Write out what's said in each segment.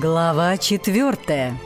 Глава четвертая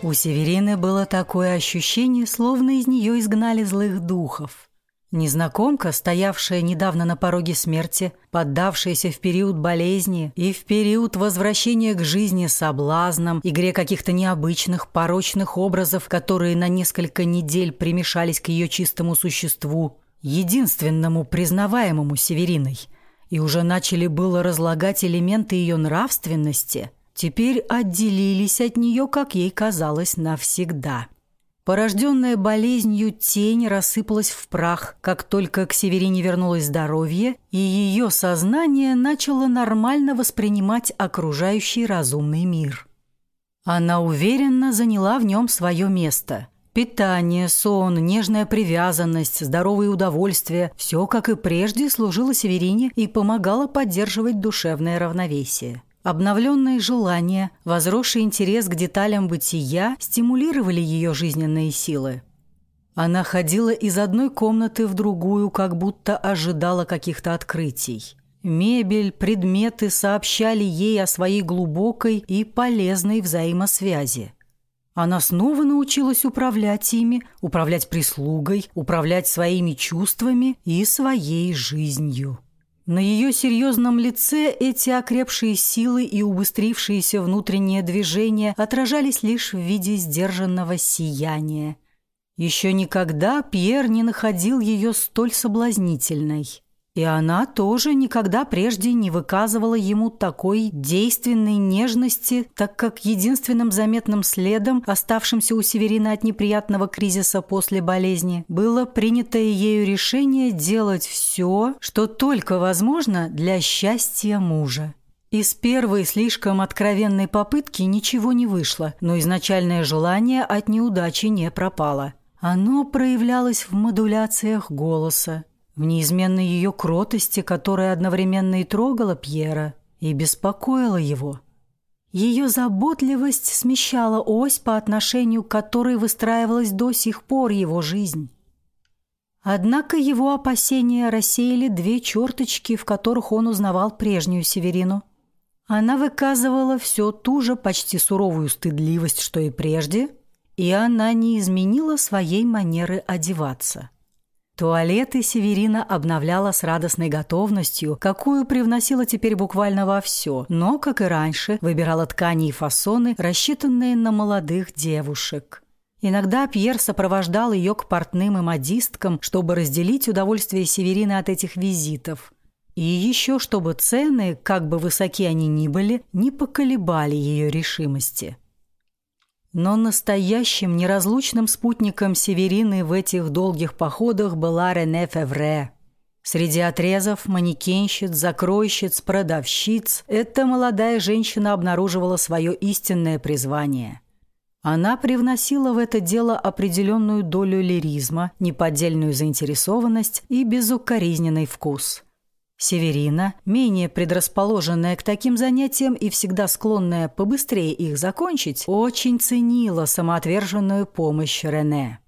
У Северины было такое ощущение, словно из нее изгнали злых духов. Незнакомка, стоявшая недавно на пороге смерти, поддавшаяся в период болезни и в период возвращения к жизни соблазном, игре каких-то необычных, порочных образов, которые на несколько недель примешались к ее чистому существу, единственному признаваемому Севериной – и уже начали было разлагать элементы ее нравственности, теперь отделились от нее, как ей казалось, навсегда. Порожденная болезнью тень рассыпалась в прах, как только к Северине вернулось здоровье, и ее сознание начало нормально воспринимать окружающий разумный мир. Она уверенно заняла в нем свое место – Питание, сон, нежная привязанность, здоровые удовольствия – все, как и прежде, служило Северине и помогало поддерживать душевное равновесие. Обновленные желания, возросший интерес к деталям бытия стимулировали ее жизненные силы. Она ходила из одной комнаты в другую, как будто ожидала каких-то открытий. Мебель, предметы сообщали ей о своей глубокой и полезной взаимосвязи. Она снова научилась управлять ими, управлять прислугой, управлять своими чувствами и своей жизнью. На ее серьезном лице эти окрепшие силы и убыстрившиеся внутренние движения отражались лишь в виде сдержанного сияния. Еще никогда Пьер не находил ее столь соблазнительной. И она тоже никогда прежде не выказывала ему такой действенной нежности, так как единственным заметным следом, оставшимся у Северина от неприятного кризиса после болезни, было принятое ею решение делать все, что только возможно для счастья мужа. Из первой слишком откровенной попытки ничего не вышло, но изначальное желание от неудачи не пропало. Оно проявлялось в модуляциях голоса, в неизменной ее кротости, которая одновременно и трогала Пьера, и беспокоила его. Ее заботливость смещала ось, по отношению к которой выстраивалась до сих пор его жизнь. Однако его опасения рассеяли две черточки, в которых он узнавал прежнюю Северину. Она выказывала все ту же почти суровую стыдливость, что и прежде, и она не изменила своей манеры одеваться. Туалеты Северина обновляла с радостной готовностью, какую привносила теперь буквально во все, но, как и раньше, выбирала ткани и фасоны, рассчитанные на молодых девушек. Иногда Пьер сопровождал ее к портным и модисткам, чтобы разделить удовольствие Северина от этих визитов. И еще чтобы цены, как бы высоки они ни были, не поколебали ее решимости. Но настоящим неразлучным спутником Северины в этих долгих походах была Рене Февре. Среди отрезов манекенщиц, закройщиц, продавщиц эта молодая женщина обнаруживала свое истинное призвание. Она привносила в это дело определенную долю лиризма, неподдельную заинтересованность и безукоризненный вкус – Северина, менее предрасположенная к таким занятиям и всегда склонная побыстрее их закончить, очень ценила самоотверженную помощь Рене.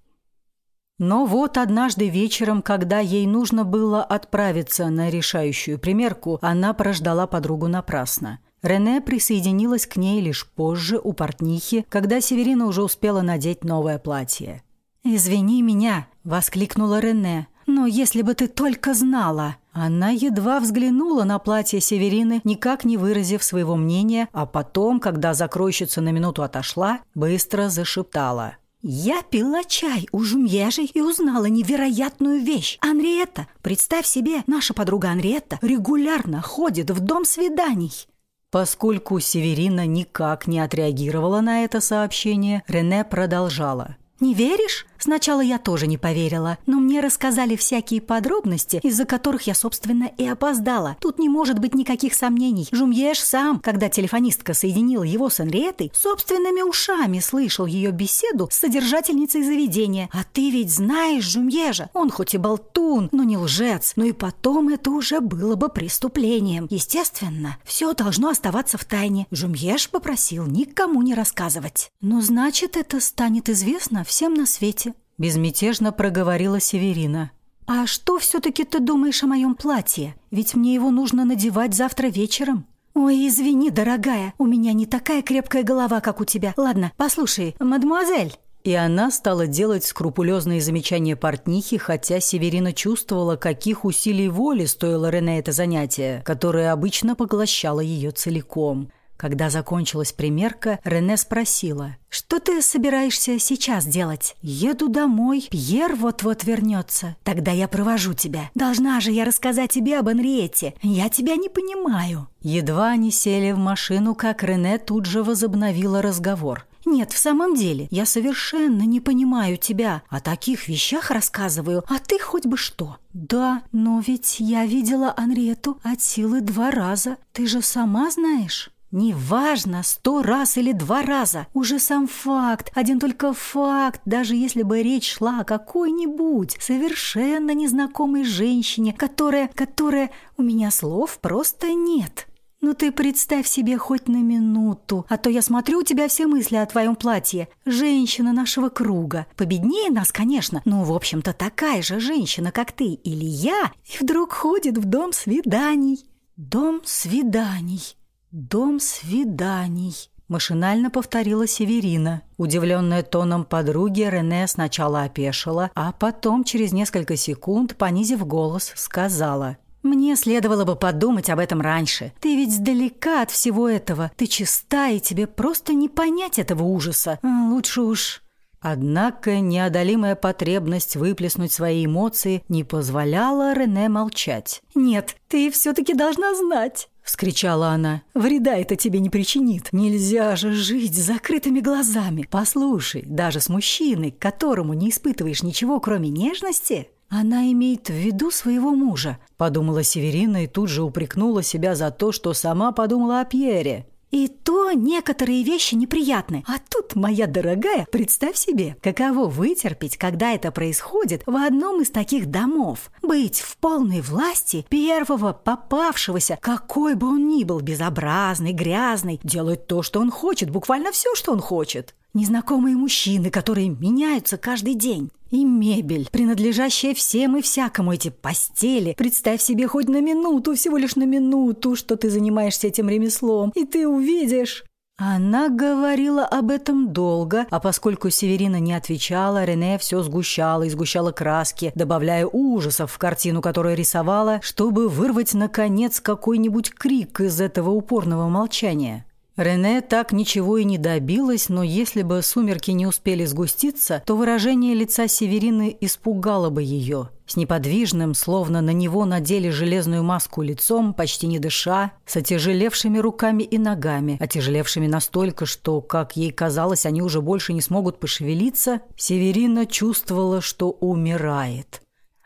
Но вот однажды вечером, когда ей нужно было отправиться на решающую примерку, она прождала подругу напрасно. Рене присоединилась к ней лишь позже у портнихи, когда Северина уже успела надеть новое платье. «Извини меня!» – воскликнула Рене. «Но если бы ты только знала!» Она едва взглянула на платье Северины, никак не выразив своего мнения, а потом, когда закройщица на минуту отошла, быстро зашептала. «Я пила чай у Жумьежей и узнала невероятную вещь. Анриетта, представь себе, наша подруга Анриетта регулярно ходит в дом свиданий». Поскольку Северина никак не отреагировала на это сообщение, Рене продолжала. «Не веришь? Сначала я тоже не поверила, но мне рассказали всякие подробности, из-за которых я, собственно, и опоздала. Тут не может быть никаких сомнений. Жумьеш сам, когда телефонистка соединила его с Энриетой, собственными ушами слышал ее беседу с содержательницей заведения. А ты ведь знаешь Жумьежа. Он хоть и болтун, но не лжец. Но и потом это уже было бы преступлением. Естественно, все должно оставаться в тайне. Жумьеш попросил никому не рассказывать. Но значит, это станет известно всем на свете. Безмятежно проговорила Северина. «А что все-таки ты думаешь о моем платье? Ведь мне его нужно надевать завтра вечером». «Ой, извини, дорогая, у меня не такая крепкая голова, как у тебя. Ладно, послушай, мадемуазель». И она стала делать скрупулезные замечания портнихи, хотя Северина чувствовала, каких усилий воли стоило Рене это занятие, которое обычно поглощало ее целиком. Когда закончилась примерка, Рене спросила, «Что ты собираешься сейчас делать?» «Еду домой. Пьер вот-вот вернется. Тогда я провожу тебя. Должна же я рассказать тебе об Анриете. Я тебя не понимаю». Едва они сели в машину, как Рене тут же возобновила разговор. «Нет, в самом деле, я совершенно не понимаю тебя. О таких вещах рассказываю, а ты хоть бы что». «Да, но ведь я видела Анриету от силы два раза. Ты же сама знаешь». Неважно, сто раз или два раза. Уже сам факт, один только факт, даже если бы речь шла о какой-нибудь совершенно незнакомой женщине, которая, которая... У меня слов просто нет. Ну ты представь себе хоть на минуту, а то я смотрю у тебя все мысли о твоем платье. Женщина нашего круга. Победнее нас, конечно, но, в общем-то, такая же женщина, как ты или я, и вдруг ходит в дом свиданий. Дом свиданий. «Дом свиданий», – машинально повторила Северина. Удивленная тоном подруги, Рене сначала опешила, а потом, через несколько секунд, понизив голос, сказала – «Мне следовало бы подумать об этом раньше. Ты ведь сдалека от всего этого. Ты чиста, и тебе просто не понять этого ужаса. Лучше уж...» Однако неодолимая потребность выплеснуть свои эмоции не позволяла Рене молчать. «Нет, ты все-таки должна знать вскричала она. «Вреда это тебе не причинит. Нельзя же жить с закрытыми глазами. Послушай, даже с мужчиной, к которому не испытываешь ничего, кроме нежности...» «Она имеет в виду своего мужа», – подумала Северина и тут же упрекнула себя за то, что сама подумала о Пьере. И то некоторые вещи неприятны. А тут, моя дорогая, представь себе, каково вытерпеть, когда это происходит в одном из таких домов. Быть в полной власти первого попавшегося, какой бы он ни был, безобразный, грязный, делать то, что он хочет, буквально все, что он хочет. Незнакомые мужчины, которые меняются каждый день. И мебель, принадлежащая всем и всякому, эти постели. Представь себе хоть на минуту, всего лишь на минуту, что ты занимаешься этим ремеслом, и ты увидишь... Она говорила об этом долго, а поскольку Северина не отвечала, Рене все сгущала и сгущала краски, добавляя ужасов в картину, которую рисовала, чтобы вырвать, наконец, какой-нибудь крик из этого упорного молчания. Рене так ничего и не добилась, но если бы сумерки не успели сгуститься, то выражение лица Северины испугало бы ее. С неподвижным, словно на него надели железную маску лицом, почти не дыша, с отяжелевшими руками и ногами, отяжелевшими настолько, что, как ей казалось, они уже больше не смогут пошевелиться, Северина чувствовала, что умирает.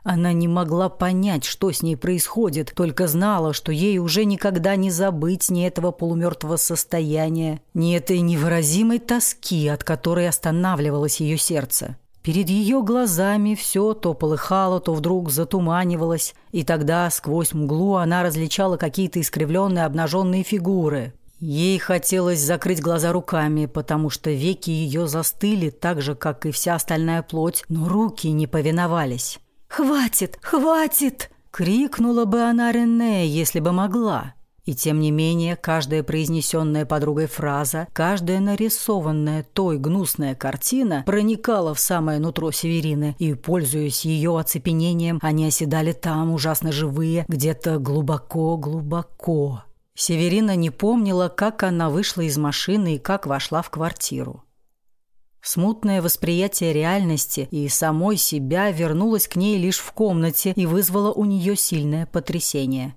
Она не могла понять, что с ней происходит, только знала, что ей уже никогда не забыть ни этого полумертвого состояния, ни этой невыразимой тоски, от которой останавливалось ее сердце. Перед ее глазами все то полыхало, то вдруг затуманивалось, и тогда сквозь мглу она различала какие-то искривленные обнаженные фигуры. Ей хотелось закрыть глаза руками, потому что веки ее застыли так же, как и вся остальная плоть, но руки не повиновались. «Хватит! Хватит!» — крикнула бы она Рене, если бы могла. И тем не менее, каждая произнесенная подругой фраза, каждая нарисованная той гнусная картина проникала в самое нутро Северины, и, пользуясь ее оцепенением, они оседали там, ужасно живые, где-то глубоко-глубоко. Северина не помнила, как она вышла из машины и как вошла в квартиру. Смутное восприятие реальности и самой себя вернулось к ней лишь в комнате и вызвало у нее сильное потрясение.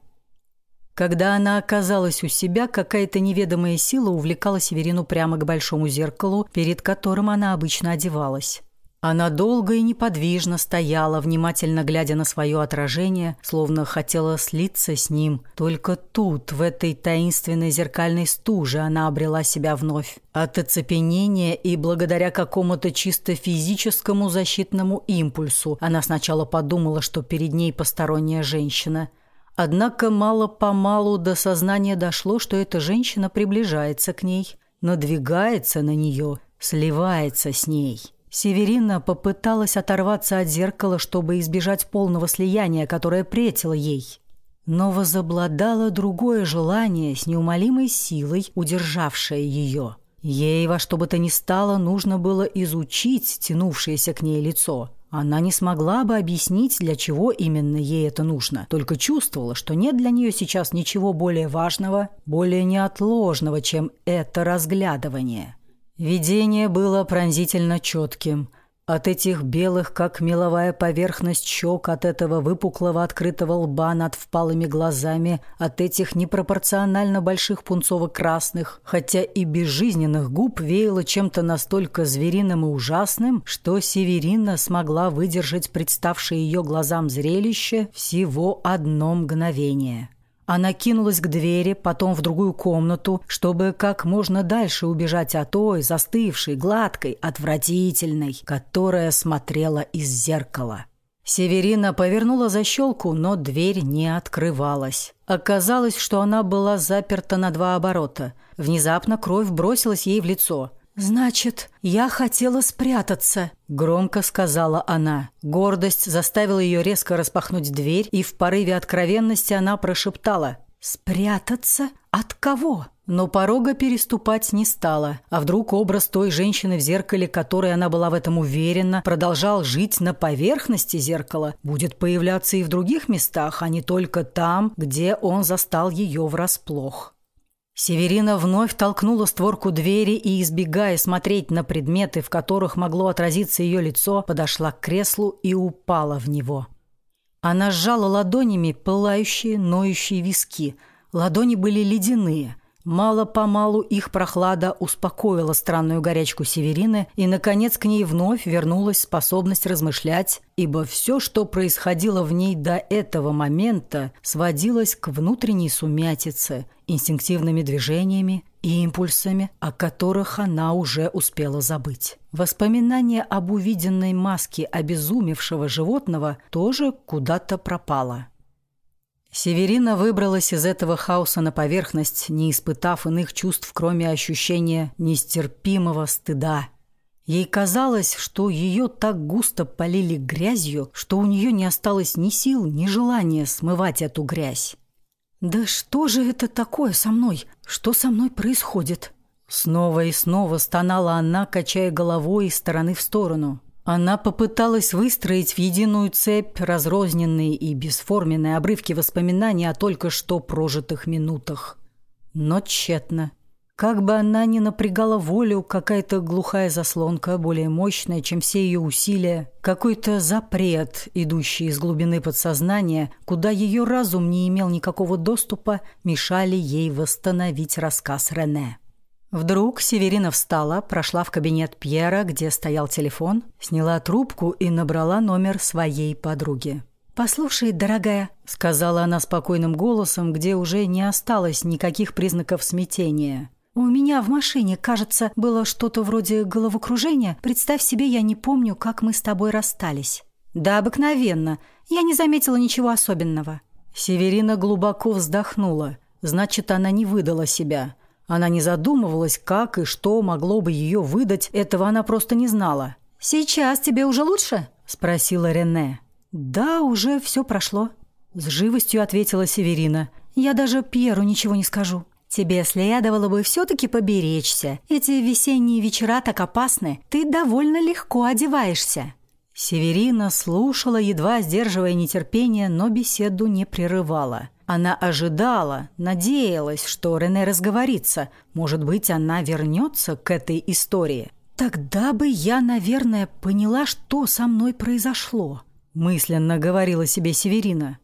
Когда она оказалась у себя, какая-то неведомая сила увлекала Северину прямо к большому зеркалу, перед которым она обычно одевалась. Она долго и неподвижно стояла, внимательно глядя на свое отражение, словно хотела слиться с ним. Только тут, в этой таинственной зеркальной стуже, она обрела себя вновь. От оцепенения и благодаря какому-то чисто физическому защитному импульсу она сначала подумала, что перед ней посторонняя женщина. Однако мало-помалу до сознания дошло, что эта женщина приближается к ней, надвигается на нее, сливается с ней. Северина попыталась оторваться от зеркала, чтобы избежать полного слияния, которое претило ей. но возобладало другое желание с неумолимой силой, удержавшее ее. Ей во что бы то ни стало нужно было изучить тянувшееся к ней лицо. Она не смогла бы объяснить, для чего именно ей это нужно, только чувствовала, что нет для нее сейчас ничего более важного, более неотложного, чем это разглядывание. Видение было пронзительно четким. От этих белых, как меловая поверхность щек, от этого выпуклого открытого лба над впалыми глазами, от этих непропорционально больших пунцово-красных, хотя и безжизненных губ веяло чем-то настолько звериным и ужасным, что Северина смогла выдержать представшее ее глазам зрелище всего одно мгновение. Она кинулась к двери, потом в другую комнату, чтобы как можно дальше убежать от той, застывшей, гладкой, отвратительной, которая смотрела из зеркала. Северина повернула защелку, но дверь не открывалась. Оказалось, что она была заперта на два оборота. Внезапно кровь бросилась ей в лицо. «Значит, я хотела спрятаться», — громко сказала она. Гордость заставила ее резко распахнуть дверь, и в порыве откровенности она прошептала «Спрятаться? От кого?» Но порога переступать не стала. А вдруг образ той женщины в зеркале, которой она была в этом уверена, продолжал жить на поверхности зеркала, будет появляться и в других местах, а не только там, где он застал ее врасплох. Северина вновь толкнула створку двери и, избегая смотреть на предметы, в которых могло отразиться ее лицо, подошла к креслу и упала в него. Она сжала ладонями пылающие, ноющие виски. Ладони были ледяные – Мало-помалу их прохлада успокоила странную горячку Северины, и, наконец, к ней вновь вернулась способность размышлять, ибо все, что происходило в ней до этого момента, сводилось к внутренней сумятице, инстинктивными движениями и импульсами, о которых она уже успела забыть. Воспоминание об увиденной маске обезумевшего животного тоже куда-то пропало. Северина выбралась из этого хаоса на поверхность, не испытав иных чувств, кроме ощущения нестерпимого стыда. Ей казалось, что ее так густо полили грязью, что у нее не осталось ни сил, ни желания смывать эту грязь. «Да что же это такое со мной? Что со мной происходит?» Снова и снова стонала она, качая головой из стороны в сторону. Она попыталась выстроить в единую цепь разрозненные и бесформенные обрывки воспоминаний о только что прожитых минутах. Но тщетно. Как бы она ни напрягала волю, какая-то глухая заслонка, более мощная, чем все ее усилия, какой-то запрет, идущий из глубины подсознания, куда ее разум не имел никакого доступа, мешали ей восстановить рассказ Рене. Вдруг Северина встала, прошла в кабинет Пьера, где стоял телефон, сняла трубку и набрала номер своей подруги. «Послушай, дорогая», — сказала она спокойным голосом, где уже не осталось никаких признаков смятения. «У меня в машине, кажется, было что-то вроде головокружения. Представь себе, я не помню, как мы с тобой расстались». «Да обыкновенно. Я не заметила ничего особенного». Северина глубоко вздохнула. Значит, она не выдала себя. Она не задумывалась, как и что могло бы ее выдать, этого она просто не знала. «Сейчас тебе уже лучше?» – спросила Рене. «Да, уже все прошло», – с живостью ответила Северина. «Я даже Пьеру ничего не скажу». «Тебе следовало бы все-таки поберечься. Эти весенние вечера так опасны. Ты довольно легко одеваешься». Северина слушала, едва сдерживая нетерпение, но беседу не прерывала. Она ожидала, надеялась, что Рене разговорится. Может быть, она вернется к этой истории. «Тогда бы я, наверное, поняла, что со мной произошло», – мысленно говорила себе Северина.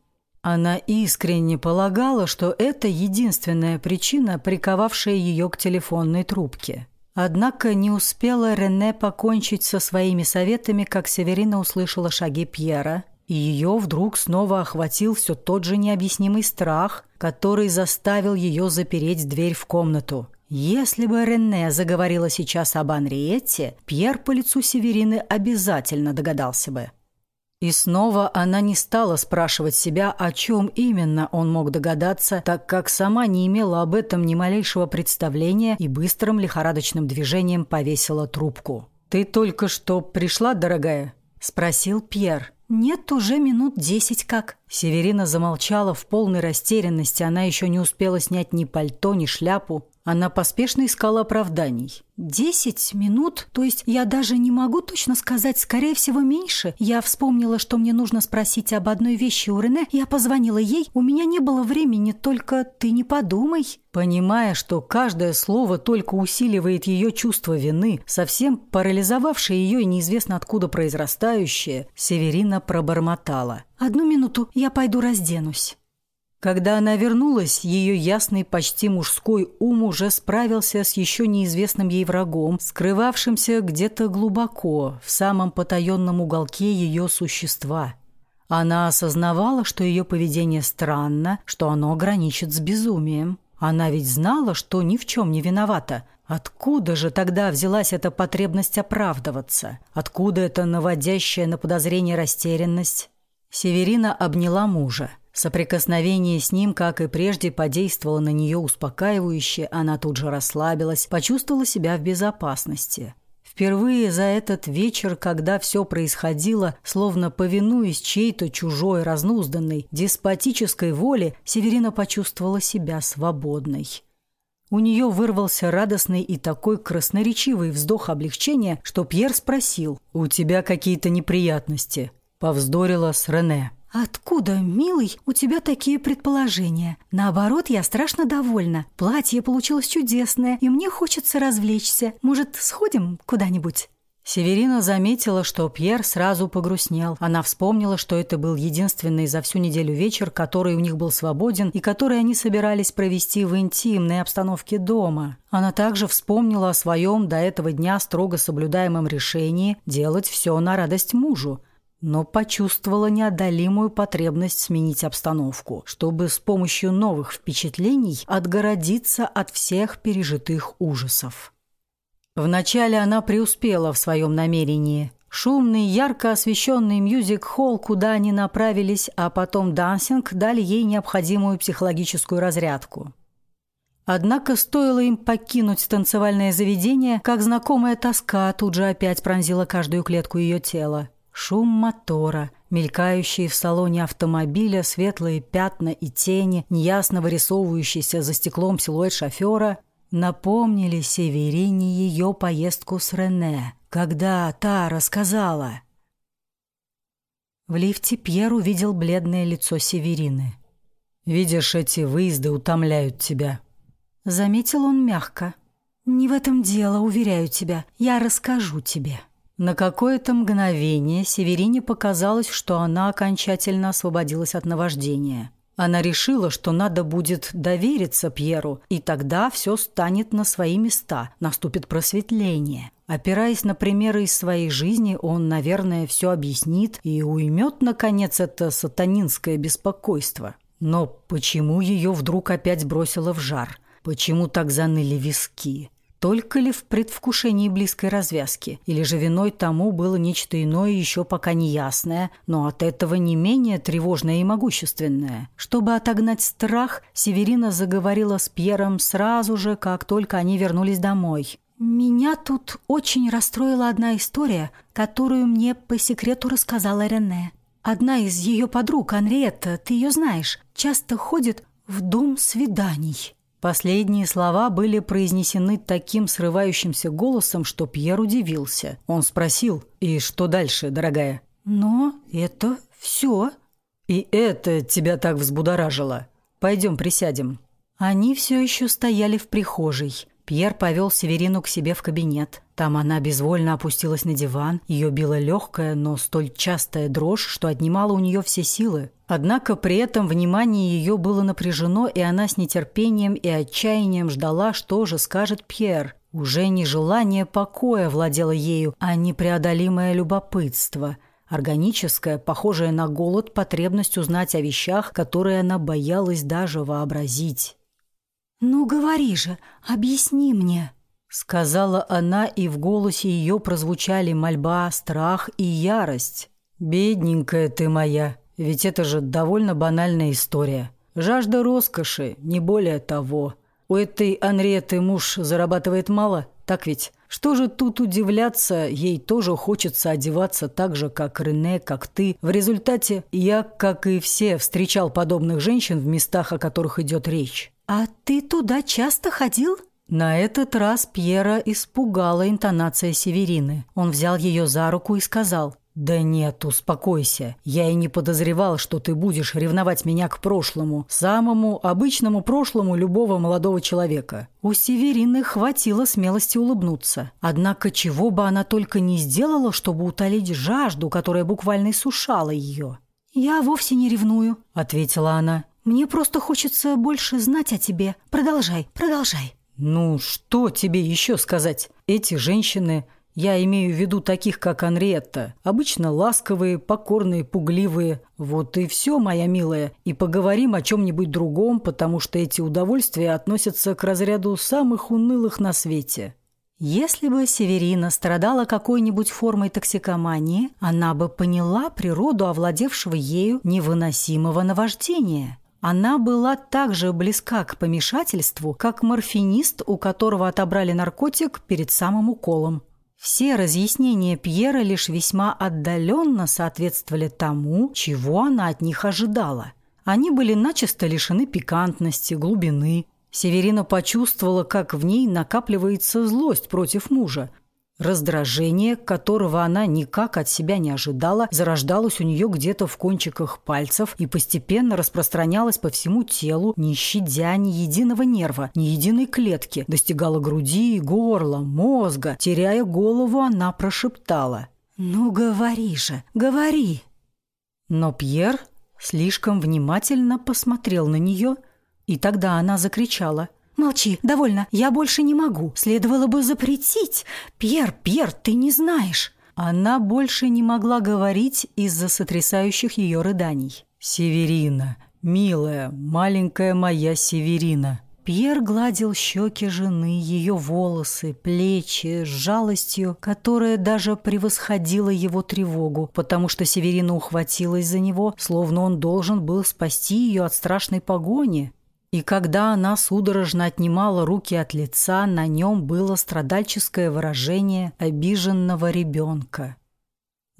Она искренне полагала, что это единственная причина, приковавшая ее к телефонной трубке. Однако не успела Рене покончить со своими советами, как Северина услышала шаги Пьера и ее вдруг снова охватил все тот же необъяснимый страх, который заставил ее запереть дверь в комнату. Если бы Рене заговорила сейчас об Анриетте, Пьер по лицу Северины обязательно догадался бы. И снова она не стала спрашивать себя, о чем именно он мог догадаться, так как сама не имела об этом ни малейшего представления и быстрым лихорадочным движением повесила трубку. «Ты только что пришла, дорогая?» – спросил Пьер. «Нет, уже минут десять как». Северина замолчала в полной растерянности. Она еще не успела снять ни пальто, ни шляпу. Она поспешно искала оправданий. «Десять минут? То есть я даже не могу точно сказать, скорее всего, меньше. Я вспомнила, что мне нужно спросить об одной вещи у Рене. Я позвонила ей. У меня не было времени, только ты не подумай». Понимая, что каждое слово только усиливает ее чувство вины, совсем парализовавшее ее и неизвестно откуда произрастающее, Северина пробормотала. «Одну минуту, я пойду разденусь». Когда она вернулась, ее ясный, почти мужской ум уже справился с еще неизвестным ей врагом, скрывавшимся где-то глубоко, в самом потаенном уголке ее существа. Она осознавала, что ее поведение странно, что оно граничит с безумием. Она ведь знала, что ни в чем не виновата. Откуда же тогда взялась эта потребность оправдываться? Откуда эта наводящая на подозрение растерянность? Северина обняла мужа. Соприкосновение с ним, как и прежде, подействовало на нее успокаивающе, она тут же расслабилась, почувствовала себя в безопасности. Впервые за этот вечер, когда все происходило, словно повинуясь чьей-то чужой, разнузданной, деспотической воле, Северина почувствовала себя свободной. У нее вырвался радостный и такой красноречивый вздох облегчения, что Пьер спросил «У тебя какие-то неприятности?» Повздорила с Рене. «Откуда, милый, у тебя такие предположения? Наоборот, я страшно довольна. Платье получилось чудесное, и мне хочется развлечься. Может, сходим куда-нибудь?» Северина заметила, что Пьер сразу погрустнел. Она вспомнила, что это был единственный за всю неделю вечер, который у них был свободен и который они собирались провести в интимной обстановке дома. Она также вспомнила о своем до этого дня строго соблюдаемом решении делать все на радость мужу но почувствовала неодолимую потребность сменить обстановку, чтобы с помощью новых впечатлений отгородиться от всех пережитых ужасов. Вначале она преуспела в своем намерении. Шумный, ярко освещенный мюзик-холл, куда они направились, а потом дансинг, дали ей необходимую психологическую разрядку. Однако стоило им покинуть танцевальное заведение, как знакомая тоска тут же опять пронзила каждую клетку ее тела. Шум мотора, мелькающие в салоне автомобиля светлые пятна и тени, неясно вырисовывающиеся за стеклом силуэт шофера, напомнили Северине ее поездку с Рене, когда та рассказала. В лифте Пьер увидел бледное лицо Северины. «Видишь, эти выезды утомляют тебя», — заметил он мягко. «Не в этом дело, уверяю тебя. Я расскажу тебе». На какое-то мгновение Северине показалось, что она окончательно освободилась от наваждения. Она решила, что надо будет довериться Пьеру, и тогда все станет на свои места, наступит просветление. Опираясь на примеры из своей жизни, он, наверное, все объяснит и уймет, наконец, это сатанинское беспокойство. Но почему ее вдруг опять бросило в жар? Почему так заныли виски? Только ли в предвкушении близкой развязки? Или же виной тому было нечто иное, еще пока неясное, но от этого не менее тревожное и могущественное? Чтобы отогнать страх, Северина заговорила с Пьером сразу же, как только они вернулись домой. «Меня тут очень расстроила одна история, которую мне по секрету рассказала Рене. Одна из ее подруг, Анриетта, ты ее знаешь, часто ходит в дом свиданий». Последние слова были произнесены таким срывающимся голосом, что Пьер удивился. Он спросил, «И что дальше, дорогая?» «Но это все». «И это тебя так взбудоражило? Пойдем присядем». Они все еще стояли в прихожей. Пьер повел Северину к себе в кабинет. Там она безвольно опустилась на диван. Ее била легкая, но столь частая дрожь, что отнимала у нее все силы. Однако при этом внимание ее было напряжено, и она с нетерпением и отчаянием ждала, что же скажет Пьер. Уже не желание покоя владело ею, а непреодолимое любопытство – Органическая, похожая на голод, потребность узнать о вещах, которые она боялась даже вообразить. «Ну, говори же, объясни мне», — сказала она, и в голосе ее прозвучали мольба, страх и ярость. «Бедненькая ты моя, ведь это же довольно банальная история. Жажда роскоши, не более того. У этой Анриеты муж зарабатывает мало, так ведь? Что же тут удивляться, ей тоже хочется одеваться так же, как Рене, как ты. В результате я, как и все, встречал подобных женщин в местах, о которых идет речь. «А ты туда часто ходил?» На этот раз Пьера испугала интонация Северины. Он взял ее за руку и сказал, «Да нет, успокойся. Я и не подозревал, что ты будешь ревновать меня к прошлому, самому обычному прошлому любого молодого человека». У Северины хватило смелости улыбнуться. Однако чего бы она только не сделала, чтобы утолить жажду, которая буквально иссушала ее. «Я вовсе не ревную», — ответила она. «Мне просто хочется больше знать о тебе. Продолжай, продолжай». «Ну, что тебе еще сказать? Эти женщины я имею в виду таких, как Анриетта. Обычно ласковые, покорные, пугливые. Вот и все, моя милая. И поговорим о чем-нибудь другом, потому что эти удовольствия относятся к разряду самых унылых на свете. Если бы Северина страдала какой-нибудь формой токсикомании, она бы поняла природу овладевшего ею невыносимого наваждения. Она была так же близка к помешательству, как морфинист, у которого отобрали наркотик перед самым уколом. Все разъяснения Пьера лишь весьма отдаленно соответствовали тому, чего она от них ожидала. Они были начисто лишены пикантности, глубины. Северина почувствовала, как в ней накапливается злость против мужа, Раздражение, которого она никак от себя не ожидала, зарождалось у нее где-то в кончиках пальцев и постепенно распространялось по всему телу, не щадя ни единого нерва, ни единой клетки, достигало груди, горла, мозга. Теряя голову, она прошептала. «Ну, говори же, говори!» Но Пьер слишком внимательно посмотрел на нее, и тогда она закричала – «Молчи, довольно, я больше не могу. Следовало бы запретить. Пьер, Пьер, ты не знаешь». Она больше не могла говорить из-за сотрясающих ее рыданий. «Северина, милая, маленькая моя Северина». Пьер гладил щеки жены, ее волосы, плечи с жалостью, которая даже превосходила его тревогу, потому что Северина ухватилась за него, словно он должен был спасти ее от страшной погони. И когда она судорожно отнимала руки от лица, на нем было страдальческое выражение обиженного ребенка.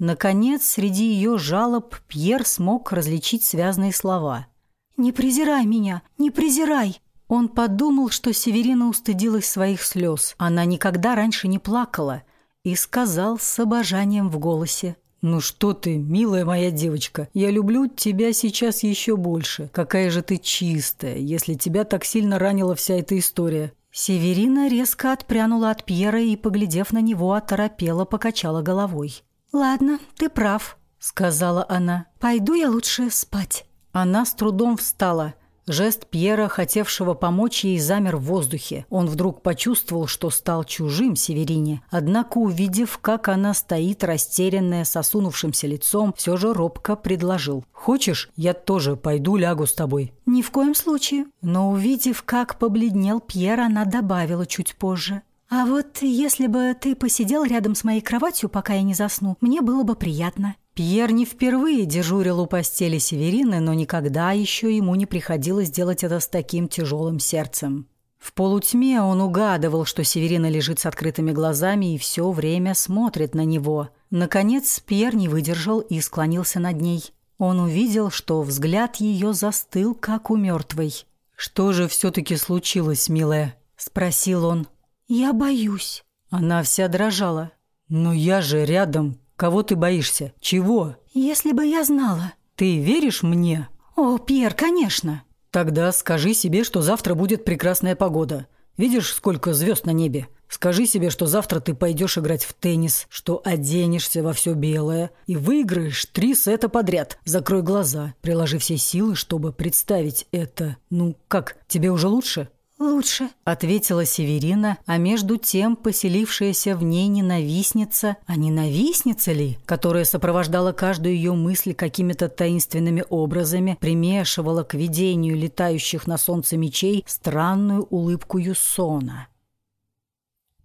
Наконец, среди ее жалоб Пьер смог различить связные слова. «Не презирай меня! Не презирай!» Он подумал, что Северина устыдилась своих слез. Она никогда раньше не плакала. И сказал с обожанием в голосе. «Ну что ты, милая моя девочка, я люблю тебя сейчас еще больше. Какая же ты чистая, если тебя так сильно ранила вся эта история». Северина резко отпрянула от Пьера и, поглядев на него, оторопела, покачала головой. «Ладно, ты прав», — сказала она. «Пойду я лучше спать». Она с трудом встала — Жест Пьера, хотевшего помочь ей, замер в воздухе. Он вдруг почувствовал, что стал чужим Северине. Однако, увидев, как она стоит, растерянная, с осунувшимся лицом, все же робко предложил. «Хочешь, я тоже пойду лягу с тобой?» «Ни в коем случае». Но, увидев, как побледнел Пьер, она добавила чуть позже. «А вот если бы ты посидел рядом с моей кроватью, пока я не засну, мне было бы приятно». Пьер не впервые дежурил у постели Северины, но никогда еще ему не приходилось делать это с таким тяжелым сердцем. В полутьме он угадывал, что Северина лежит с открытыми глазами и все время смотрит на него. Наконец Пьер не выдержал и склонился над ней. Он увидел, что взгляд ее застыл, как у мертвой. «Что же все-таки случилось, милая?» – спросил он. «Я боюсь». Она вся дрожала. «Но я же рядом, Кого ты боишься? Чего? Если бы я знала. Ты веришь мне? О, Пьер, конечно. Тогда скажи себе, что завтра будет прекрасная погода. Видишь, сколько звезд на небе? Скажи себе, что завтра ты пойдешь играть в теннис, что оденешься во все белое и выиграешь три сета подряд. Закрой глаза, приложи все силы, чтобы представить это. Ну, как, тебе уже лучше? «Лучше», — ответила Северина, а между тем поселившаяся в ней ненавистница, а ненавистница ли, которая сопровождала каждую ее мысль какими-то таинственными образами, примешивала к видению летающих на солнце мечей странную улыбку Юсона.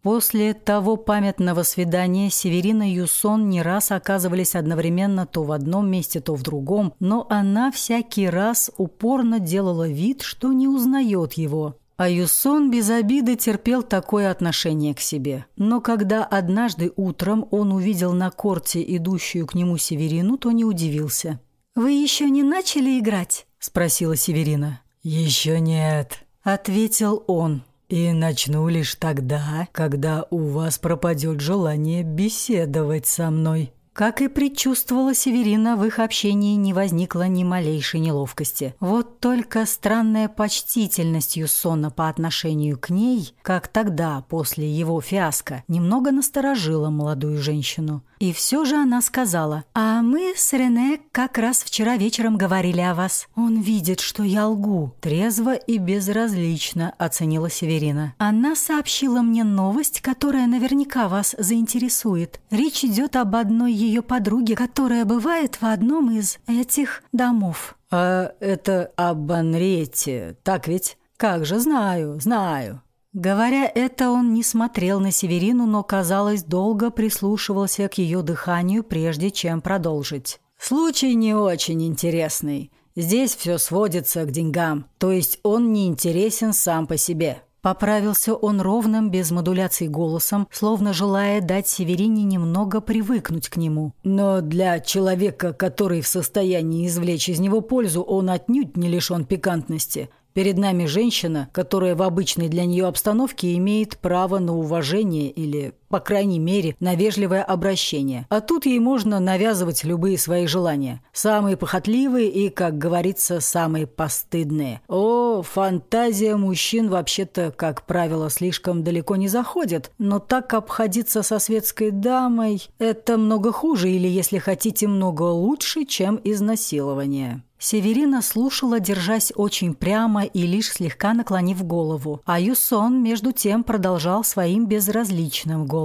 После того памятного свидания Северина и Юсон не раз оказывались одновременно то в одном месте, то в другом, но она всякий раз упорно делала вид, что не узнает его. А Юсон без обиды терпел такое отношение к себе. Но когда однажды утром он увидел на корте идущую к нему Северину, то не удивился. «Вы еще не начали играть?» – спросила Северина. «Еще нет», – ответил он. «И начну лишь тогда, когда у вас пропадет желание беседовать со мной». Как и предчувствовала Северина, в их общении не возникло ни малейшей неловкости. Вот только странная почтительность Юссона по отношению к ней, как тогда, после его фиаско, немного насторожила молодую женщину. И все же она сказала, «А мы с Рене как раз вчера вечером говорили о вас. Он видит, что я лгу». Трезво и безразлично оценила Северина. «Она сообщила мне новость, которая наверняка вас заинтересует. Речь идет об одной ее подруге, которая бывает в одном из этих домов». «А это об Анрете, так ведь?» «Как же, знаю, знаю». Говоря это, он не смотрел на Северину, но, казалось, долго прислушивался к ее дыханию, прежде чем продолжить. «Случай не очень интересный. Здесь все сводится к деньгам, то есть он не интересен сам по себе». Поправился он ровным, без модуляции голосом, словно желая дать Северине немного привыкнуть к нему. «Но для человека, который в состоянии извлечь из него пользу, он отнюдь не лишен пикантности. Перед нами женщина, которая в обычной для нее обстановке имеет право на уважение или, по крайней мере, на вежливое обращение. А тут ей можно навязывать любые свои желания. Самые похотливые и, как говорится, самые постыдные. О, фантазия мужчин вообще-то, как правило, слишком далеко не заходит. Но так обходиться со светской дамой – это много хуже или, если хотите, много лучше, чем изнасилование. Северина слушала, держась очень прямо и лишь слегка наклонив голову, а Юсон, между тем, продолжал своим безразличным голосом.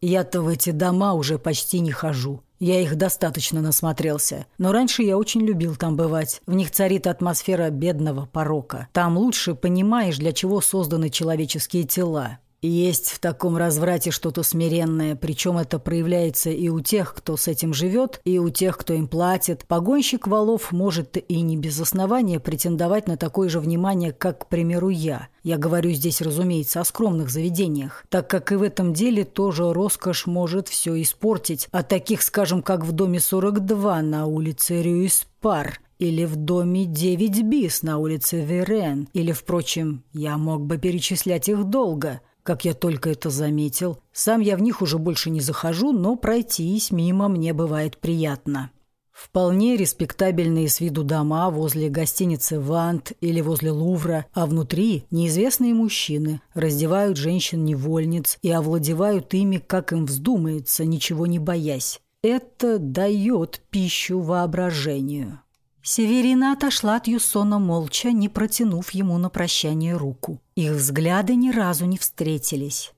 «Я-то в эти дома уже почти не хожу. Я их достаточно насмотрелся. Но раньше я очень любил там бывать. В них царит атмосфера бедного порока. Там лучше понимаешь, для чего созданы человеческие тела. Есть в таком разврате что-то смиренное, причем это проявляется и у тех, кто с этим живет, и у тех, кто им платит. Погонщик валов может и не без основания претендовать на такое же внимание, как, к примеру, я. Я говорю здесь, разумеется, о скромных заведениях, так как и в этом деле тоже роскошь может все испортить, а таких, скажем, как в доме 42 на улице Рюиспар – или в доме 9 бис на улице Верен, или, впрочем, я мог бы перечислять их долго. Как я только это заметил, сам я в них уже больше не захожу, но пройтись мимо мне бывает приятно. Вполне респектабельные с виду дома возле гостиницы «Вант» или возле Лувра, а внутри неизвестные мужчины раздевают женщин-невольниц и овладевают ими, как им вздумается, ничего не боясь. Это дает пищу воображению. Северина отошла от Юсона молча, не протянув ему на прощание руку. Их взгляды ни разу не встретились.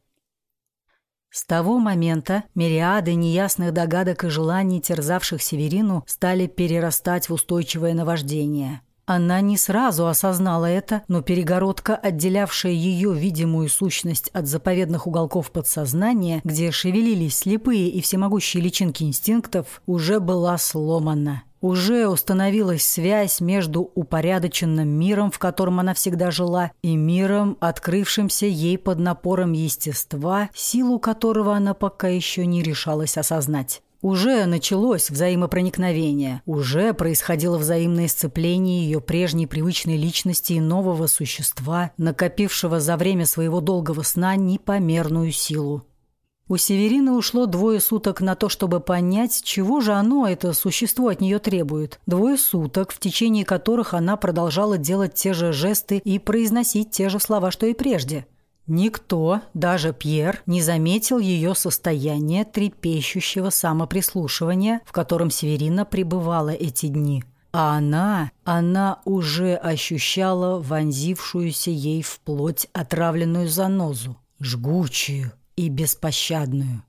С того момента мириады неясных догадок и желаний, терзавших Северину, стали перерастать в устойчивое наваждение. Она не сразу осознала это, но перегородка, отделявшая ее видимую сущность от заповедных уголков подсознания, где шевелились слепые и всемогущие личинки инстинктов, уже была сломана. Уже установилась связь между упорядоченным миром, в котором она всегда жила, и миром, открывшимся ей под напором естества, силу которого она пока еще не решалась осознать. Уже началось взаимопроникновение, уже происходило взаимное сцепление ее прежней привычной личности и нового существа, накопившего за время своего долгого сна непомерную силу. У Северины ушло двое суток на то, чтобы понять, чего же оно, это существо, от нее требует. Двое суток, в течение которых она продолжала делать те же жесты и произносить те же слова, что и прежде. Никто, даже Пьер, не заметил ее состояние трепещущего самоприслушивания, в котором Северина пребывала эти дни. А она, она уже ощущала вонзившуюся ей в плоть отравленную занозу, жгучую, и беспощадную.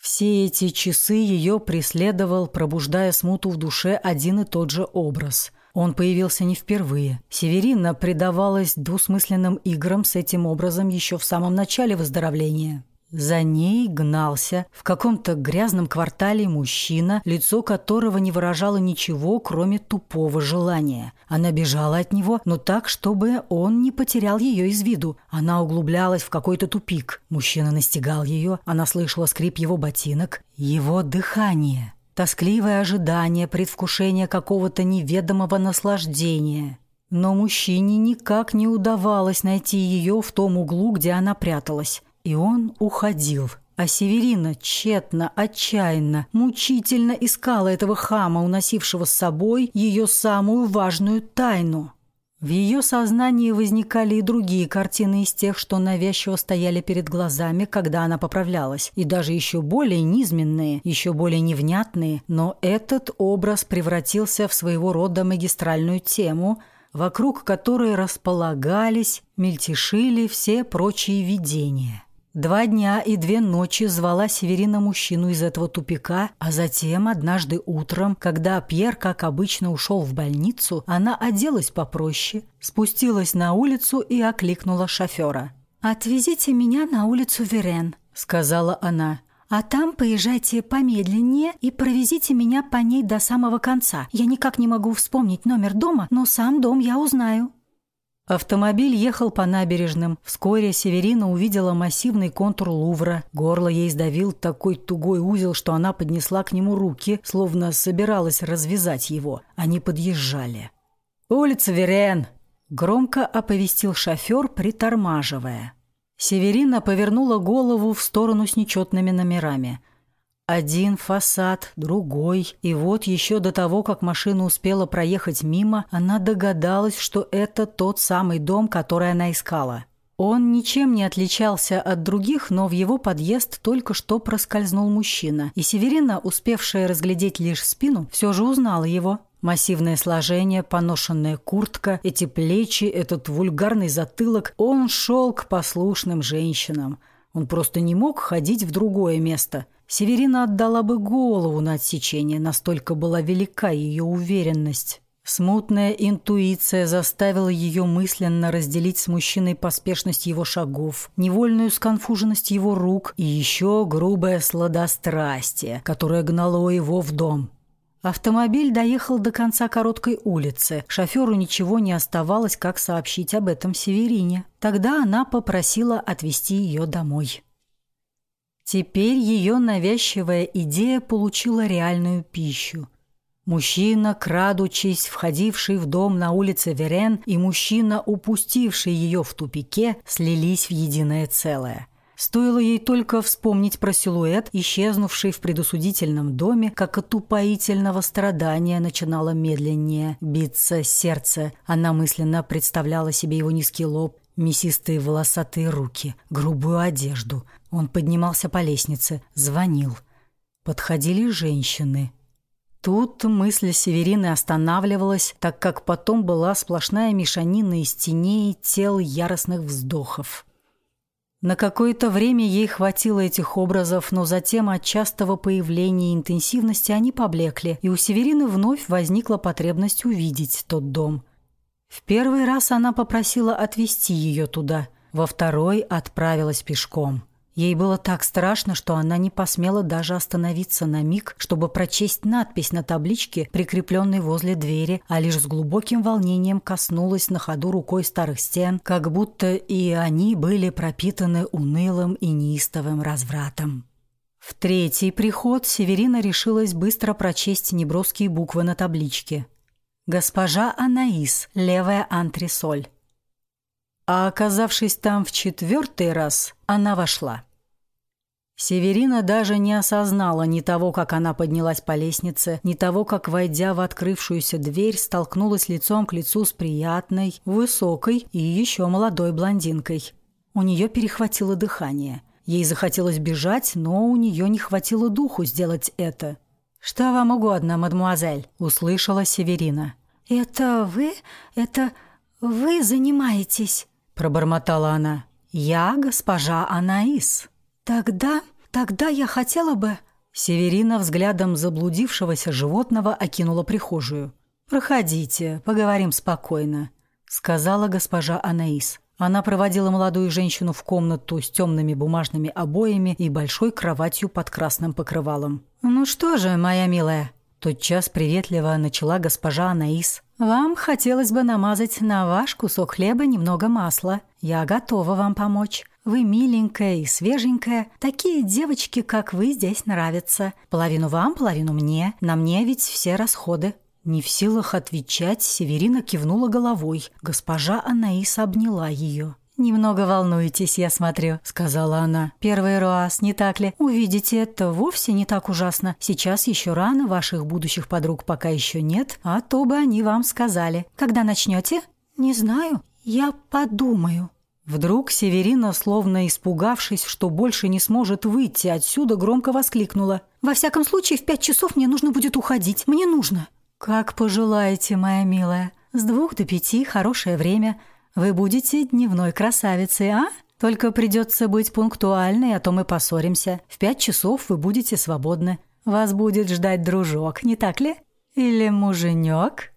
Все эти часы ее преследовал, пробуждая смуту в душе, один и тот же образ. Он появился не впервые. Северина предавалась двусмысленным играм с этим образом еще в самом начале выздоровления. За ней гнался в каком-то грязном квартале мужчина, лицо которого не выражало ничего, кроме тупого желания. Она бежала от него, но так, чтобы он не потерял ее из виду. Она углублялась в какой-то тупик. Мужчина настигал ее, она слышала скрип его ботинок, его дыхание. Тоскливое ожидание, предвкушение какого-то неведомого наслаждения. Но мужчине никак не удавалось найти ее в том углу, где она пряталась. И он уходил. А Северина тщетно, отчаянно, мучительно искала этого хама, уносившего с собой ее самую важную тайну. В ее сознании возникали и другие картины из тех, что навязчиво стояли перед глазами, когда она поправлялась, и даже еще более низменные, еще более невнятные, но этот образ превратился в своего рода магистральную тему, вокруг которой располагались, мельтешили все прочие видения. Два дня и две ночи звала Северина мужчину из этого тупика, а затем, однажды утром, когда Пьер, как обычно, ушел в больницу, она оделась попроще, спустилась на улицу и окликнула шофера. «Отвезите меня на улицу Верен», — сказала она. «А там поезжайте помедленнее и провезите меня по ней до самого конца. Я никак не могу вспомнить номер дома, но сам дом я узнаю». Автомобиль ехал по набережным. Вскоре Северина увидела массивный контур Лувра. Горло ей сдавил такой тугой узел, что она поднесла к нему руки, словно собиралась развязать его. Они подъезжали. «Улица Верен!» – громко оповестил шофер, притормаживая. Северина повернула голову в сторону с нечетными номерами – один фасад, другой. И вот еще до того, как машина успела проехать мимо, она догадалась, что это тот самый дом, который она искала. Он ничем не отличался от других, но в его подъезд только что проскользнул мужчина, и Северина, успевшая разглядеть лишь спину, все же узнала его. Массивное сложение, поношенная куртка, эти плечи, этот вульгарный затылок. Он шел к послушным женщинам. Он просто не мог ходить в другое место – Северина отдала бы голову на отсечение, настолько была велика ее уверенность. Смутная интуиция заставила ее мысленно разделить с мужчиной поспешность его шагов, невольную сконфуженность его рук и еще грубое сладострастие, которое гнало его в дом. Автомобиль доехал до конца короткой улицы. Шоферу ничего не оставалось, как сообщить об этом Северине. Тогда она попросила отвезти ее домой. Теперь ее навязчивая идея получила реальную пищу. Мужчина, крадучись, входивший в дом на улице Верен, и мужчина, упустивший ее в тупике, слились в единое целое. Стоило ей только вспомнить про силуэт, исчезнувший в предусудительном доме, как от упоительного страдания начинало медленнее биться сердце. Она мысленно представляла себе его низкий лоб, мясистые волосатые руки, грубую одежду, он поднимался по лестнице, звонил. Подходили женщины. Тут мысль Северины останавливалась, так как потом была сплошная мешанина из теней, тел, яростных вздохов. На какое-то время ей хватило этих образов, но затем от частого появления и интенсивности они поблекли, и у Северины вновь возникла потребность увидеть тот дом. В первый раз она попросила отвезти ее туда, во второй отправилась пешком – Ей было так страшно, что она не посмела даже остановиться на миг, чтобы прочесть надпись на табличке, прикрепленной возле двери, а лишь с глубоким волнением коснулась на ходу рукой старых стен, как будто и они были пропитаны унылым и неистовым развратом. В третий приход Северина решилась быстро прочесть неброские буквы на табличке. «Госпожа Анаис, левая антресоль». А оказавшись там в четвертый раз, она вошла. Северина даже не осознала ни того, как она поднялась по лестнице, ни того, как, войдя в открывшуюся дверь, столкнулась лицом к лицу с приятной, высокой и еще молодой блондинкой. У нее перехватило дыхание. Ей захотелось бежать, но у нее не хватило духу сделать это. «Что вам угодно, мадмуазель?» – услышала Северина. «Это вы? Это вы занимаетесь?» пробормотала она. «Я госпожа Анаис». «Тогда, тогда я хотела бы...» Северина взглядом заблудившегося животного окинула прихожую. «Проходите, поговорим спокойно», — сказала госпожа Анаис. Она проводила молодую женщину в комнату с темными бумажными обоями и большой кроватью под красным покрывалом. «Ну что же, моя милая?» Тотчас приветливо начала госпожа Анаис. «Вам хотелось бы намазать на ваш кусок хлеба немного масла. Я готова вам помочь. Вы миленькая и свеженькая. Такие девочки, как вы, здесь нравятся. Половину вам, половину мне. На мне ведь все расходы». Не в силах отвечать, Северина кивнула головой. Госпожа Анаис обняла ее. «Немного волнуетесь, я смотрю», — сказала она. «Первый раз, не так ли? Увидите, это вовсе не так ужасно. Сейчас еще рано, ваших будущих подруг пока еще нет, а то бы они вам сказали. Когда начнете?» «Не знаю. Я подумаю». Вдруг Северина, словно испугавшись, что больше не сможет выйти отсюда, громко воскликнула. «Во всяком случае, в пять часов мне нужно будет уходить. Мне нужно». «Как пожелаете, моя милая. С двух до пяти хорошее время. Вы будете дневной красавицей, а? Только придется быть пунктуальной, а то мы поссоримся. В пять часов вы будете свободны. Вас будет ждать дружок, не так ли? Или муженек?»